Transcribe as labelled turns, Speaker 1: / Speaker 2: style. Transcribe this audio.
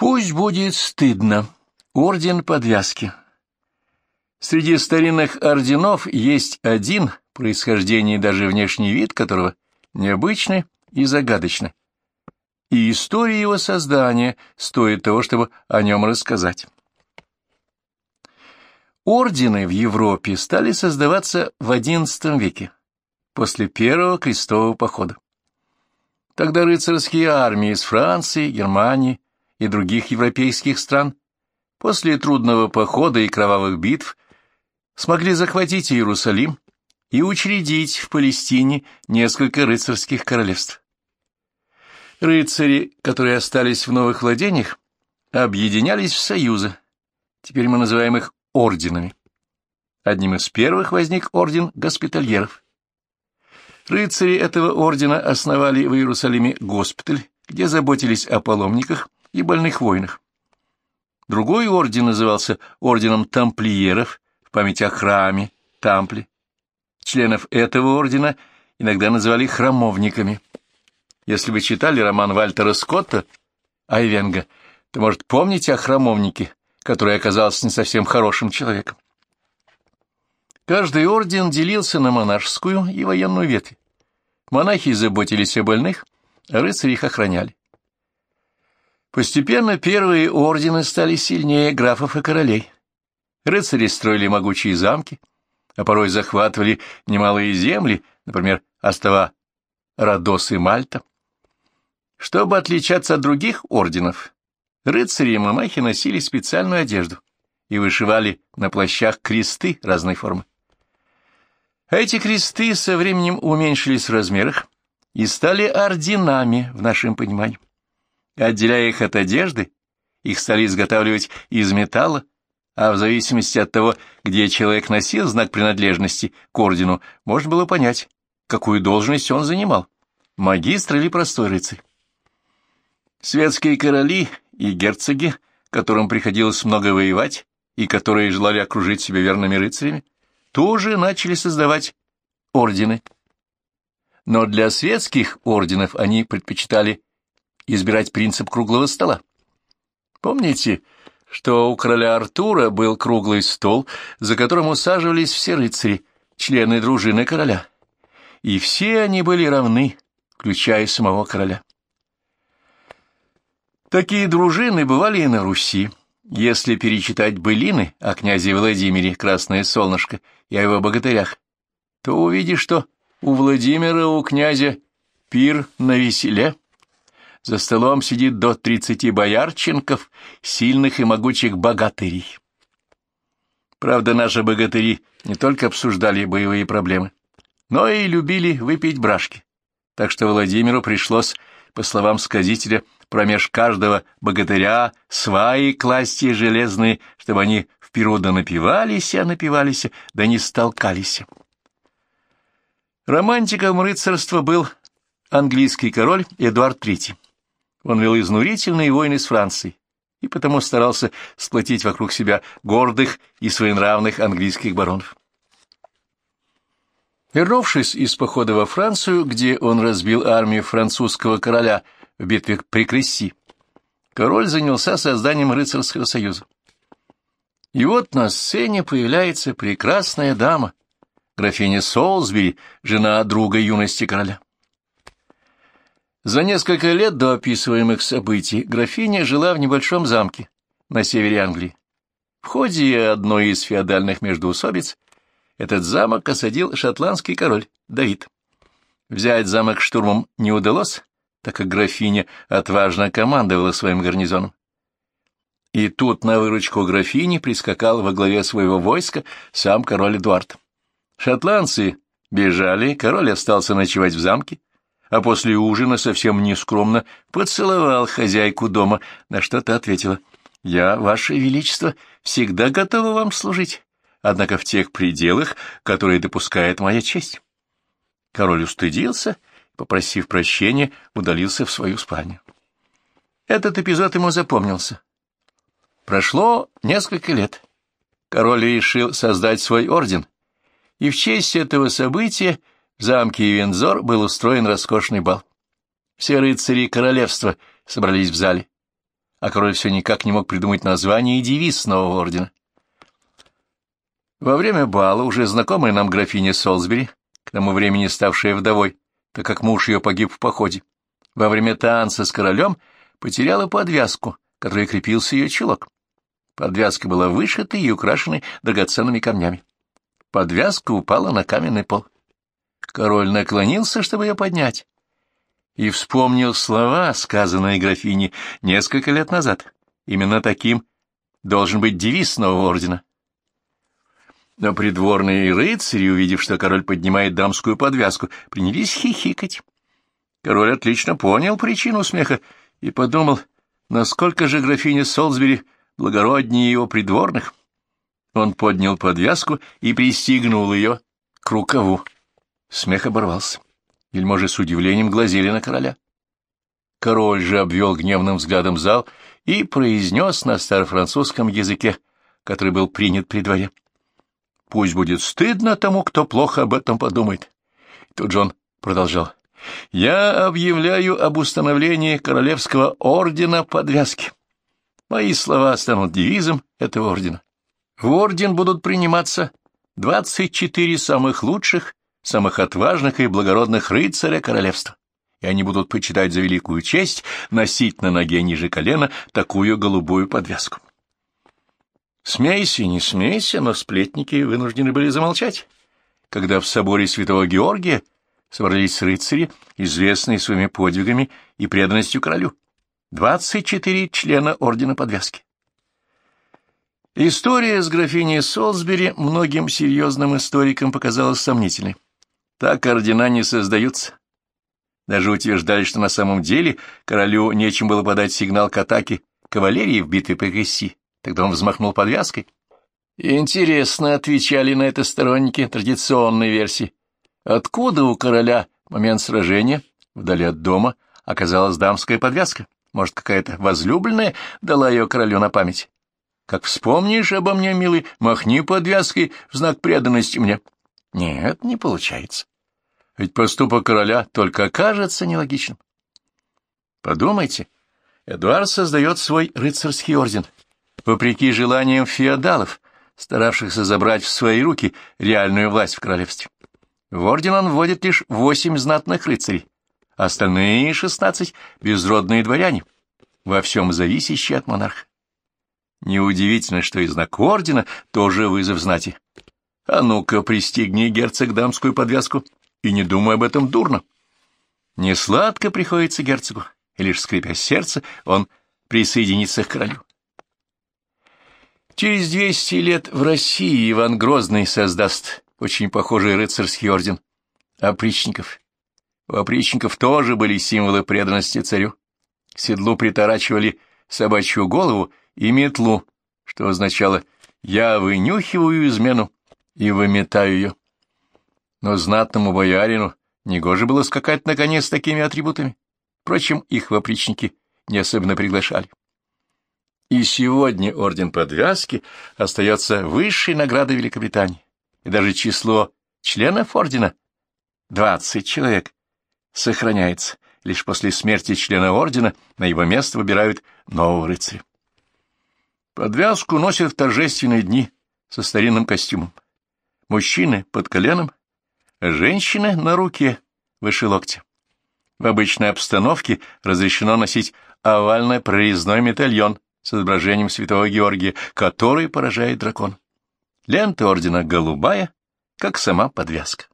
Speaker 1: Пусть будет стыдно. Орден подвязки. Среди старинных орденов есть один, происхождение и даже внешний вид которого необычный и загадочный. И история его создания стоит того, чтобы о нем рассказать. Ордены в Европе стали создаваться в XI веке, после Первого крестового похода. Тогда рыцарские армии из Франции, Германии и других европейских стран после трудного похода и кровавых битв смогли захватить Иерусалим и учредить в Палестине несколько рыцарских королевств. Рыцари, которые остались в новых владениях, объединялись в союзы. Теперь мы называем их орденами. Одним из первых возник орден госпитальеров. Рыцари этого ордена основали в Иерусалиме госпиталь, где заботились о паломниках и больных воинах. Другой орден назывался орденом тамплиеров в память о храме Тампли. Членов этого ордена иногда называли храмовниками. Если вы читали роман Вальтера Скотта «Айвенга», то, может, помните о храмовнике, который оказался не совсем хорошим человеком. Каждый орден делился на монашескую и военную ветви. Монахи заботились о больных, а рыцари их охраняли. Постепенно первые ордены стали сильнее графов и королей. Рыцари строили могучие замки, а порой захватывали немалые земли, например, остова Родос и Мальта. Чтобы отличаться от других орденов, рыцари и монахи носили специальную одежду и вышивали на плащах кресты разной формы. Эти кресты со временем уменьшились в размерах и стали орденами в нашем понимании. Отделяя их от одежды, их стали изготавливать из металла, а в зависимости от того, где человек носил знак принадлежности к ордену, можно было понять, какую должность он занимал – магистр или простой рыцарь. Светские короли и герцоги, которым приходилось много воевать и которые желали окружить себя верными рыцарями, тоже начали создавать ордены. Но для светских орденов они предпочитали избирать принцип круглого стола. Помните, что у короля Артура был круглый стол, за которым усаживались все рыцари, члены дружины короля, и все они были равны, включая самого короля. Такие дружины бывали и на Руси. Если перечитать былины о князе Владимире «Красное солнышко» и о его богатырях, то увидишь, что у Владимира, у князя пир на веселе, за столом сидит до тридцати боярченков, сильных и могучих богатырей. Правда, наши богатыри не только обсуждали боевые проблемы, но и любили выпить брашки. Так что Владимиру пришлось, по словам сказителя, промеж каждого богатыря сваи класть и железные, чтобы они в перу да напивались, а напивались, да не столкались. Романтиком рыцарства был английский король Эдуард III. Он вел изнурительные войны с Францией и потому старался сплотить вокруг себя гордых и своенравных английских баронов. Вернувшись из похода во Францию, где он разбил армию французского короля в битве при Кресси, король занялся созданием рыцарского союза. И вот на сцене появляется прекрасная дама, графиня Солсбери, жена друга юности короля. За несколько лет до описываемых событий графиня жила в небольшом замке на севере Англии. В ходе одной из феодальных междоусобиц этот замок осадил шотландский король Давид. Взять замок штурмом не удалось, так как графиня отважно командовала своим гарнизоном. И тут на выручку графини прискакал во главе своего войска сам король Эдуард. Шотландцы бежали, король остался ночевать в замке, а после ужина совсем нескромно поцеловал хозяйку дома, на что та ответила, «Я, Ваше Величество, всегда готова вам служить, однако в тех пределах, которые допускает моя честь». Король устыдился, попросив прощения, удалился в свою спальню. Этот эпизод ему запомнился. Прошло несколько лет. Король решил создать свой орден, и в честь этого события в замке Вензор был устроен роскошный бал. Все рыцари королевства собрались в зале. а король все никак не мог придумать название и девиз нового ордена. Во время бала уже знакомая нам графиня Солсбери, к тому времени ставшая вдовой, так как муж ее погиб в походе, во время танца с королем потеряла подвязку, которой крепился ее чулок. Подвязка была вышита и украшена драгоценными камнями. Подвязка упала на каменный пол. Король наклонился, чтобы ее поднять, и вспомнил слова, сказанные графине несколько лет назад. Именно таким должен быть девиз нового ордена. Но придворные рыцари, увидев, что король поднимает дамскую подвязку, принялись хихикать. Король отлично понял причину смеха и подумал, насколько же графиня Солсбери благороднее его придворных. Он поднял подвязку и пристегнул ее к рукаву. Смех оборвался. Вельможи с удивлением глазели на короля. Король же обвел гневным взглядом зал и произнес на старофранцузском языке, который был принят при дворе. Пусть будет стыдно тому, кто плохо об этом подумает. Тут же он продолжал. Я объявляю об установлении Королевского ордена подвязки. Мои слова станут девизом этого ордена. В орден будут приниматься двадцать четыре самых лучших, самых отважных и благородных рыцаря королевства, и они будут почитать за великую честь носить на ноге ниже колена такую голубую подвязку. Смейся, не смейся, но сплетники вынуждены были замолчать, когда в соборе святого Георгия собрались рыцари, известные своими подвигами и преданностью королю. Двадцать четыре члена Ордена Подвязки. История с графиней Солсбери многим серьезным историкам показалась сомнительной. Так ордена не создаются. Даже утверждали, что на самом деле королю нечем было подать сигнал к атаке кавалерии в битве при Кресси. Тогда он взмахнул подвязкой. Интересно, отвечали на это сторонники традиционной версии. Откуда у короля в момент сражения, вдали от дома, оказалась дамская подвязка? Может, какая-то возлюбленная дала ее королю на память? Как вспомнишь обо мне, милый, махни подвязкой в знак преданности мне. Нет, не получается. Ведь поступок короля только кажется нелогичным. Подумайте, Эдуард создает свой рыцарский орден, вопреки желаниям феодалов, старавшихся забрать в свои руки реальную власть в королевстве. В орден он вводит лишь восемь знатных рыцарей, остальные шестнадцать — безродные дворяне, во всем зависящие от монарха. Неудивительно, что и знак ордена тоже вызов знати. А ну-ка, пристегни, герцог, дамскую подвязку, и не думай об этом дурно. Не сладко приходится герцогу, и лишь скрипя сердце, он присоединится к королю. Через двести лет в России Иван Грозный создаст очень похожий рыцарский орден опричников. У опричников тоже были символы преданности царю. К седлу приторачивали собачью голову и метлу, что означало «я вынюхиваю измену и выметаю ее». Но знатному боярину негоже было скакать на коне с такими атрибутами. Впрочем, их вопричники не особенно приглашали. И сегодня орден подвязки остается высшей наградой Великобритании и даже число членов ордена, двадцать человек, сохраняется. Лишь после смерти члена ордена на его место выбирают нового рыцаря. Подвязку носят в торжественные дни со старинным костюмом. Мужчины под коленом, женщины на руке выше локтя. В обычной обстановке разрешено носить овальный прорезной медальон с изображением святого Георгия, который поражает дракон. Лента ордена голубая, как сама подвязка.